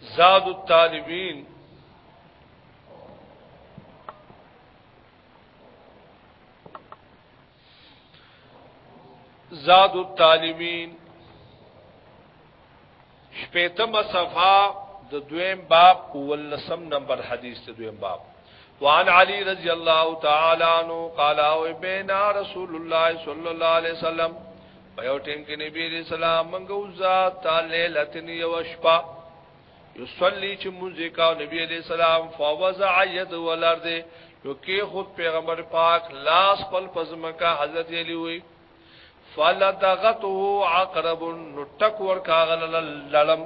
زاد الطالبین زاد الطالبین شپیتم صفحه د دویم باب ولسم نمبر حدیث د دویم باب وعن علي رضي الله تعالى عنه قال او بينا رسول الله صلى الله عليه وسلم په یو ټیم کې نبی رسول الله منګو ذات تعالی لتن یو شپه یصلی چې مونږه کا نبی علیہ السلام فوزع ید ولرد نو کې خود پیغمبر پاک لاس پل پزمکا حضرت علی وی فلدغته عقرب نټک ور کاغل للم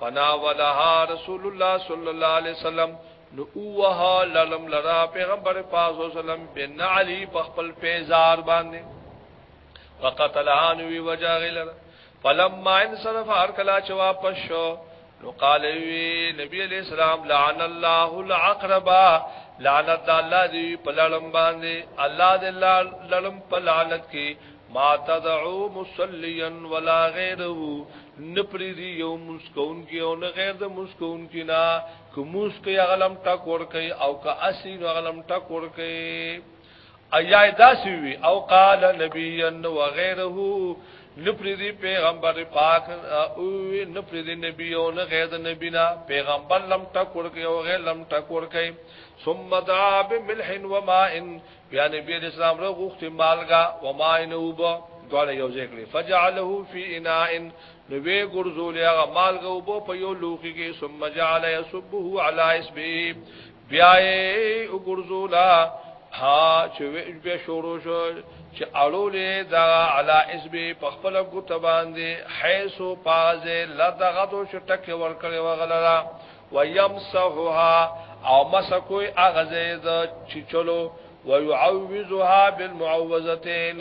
فنا ولها رسول الله صلی الله علیه وسلم نو اوها للم لرا پیغمبر پاک صلی الله علیه وسلم بن علی خپل پیزار باندې وقتلها نو وجاغل فلما انصرف ارکلا چوا پشو نو قال وی نبی علیہ السلام لعن الله العقربا لعنت الله دی په لړم باندې الله دې لړم په لعنت کې ما تدعو مصليا ولا غيره نپری دی یو مسکون کې او نه غیر د مسکون کې نه کوم مسکه غلم ټکور کوي او که اسی غلم ټکور کوي ایا داسوی او قال نبی و غیره نپریدی پیغمبر پاک او نپریدی نبی او نه غیر نبی نا پیغمبر لم ټکور کوي او غیر لم ټکور کوي ثم دعا بملح وماء بیا نبی اسلام رو غوخت مالګه وماء نوب دواله یو ځکړي فجعله فی اناء نبی ګرزول هغه مالګه وبو په یو لوخي کې ثم جعل یصبه علی اسبه بیا یې ګرزولا ها چې ویل به شروع شو چې اړولې دا علا اسب په خپل ګوت باندې حيث پاز لدغتو شټک ور کړې وغلرا ويمسحها او مسکوي اغزه د چچلو ويعوذها بالمعوذتين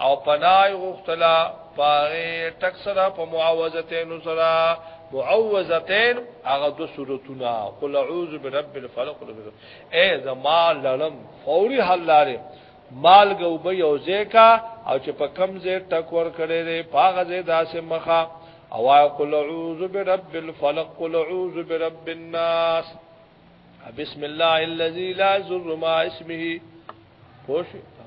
او پنای غختلا پاره تک سره په معوذتین سره معوذتین هغه دو صورتونه قل اعوذ برب الفلق اے زما لړم فوري حل لاره مال ګوبه یو ځکا او چې په کم ځای ټک ور کړي دی پاغه ځای داسې مخه او وای قل اعوذ برب الفلق قل اعوذ برب الناس بسم الله الذي لا يضر مع اسمه پوښ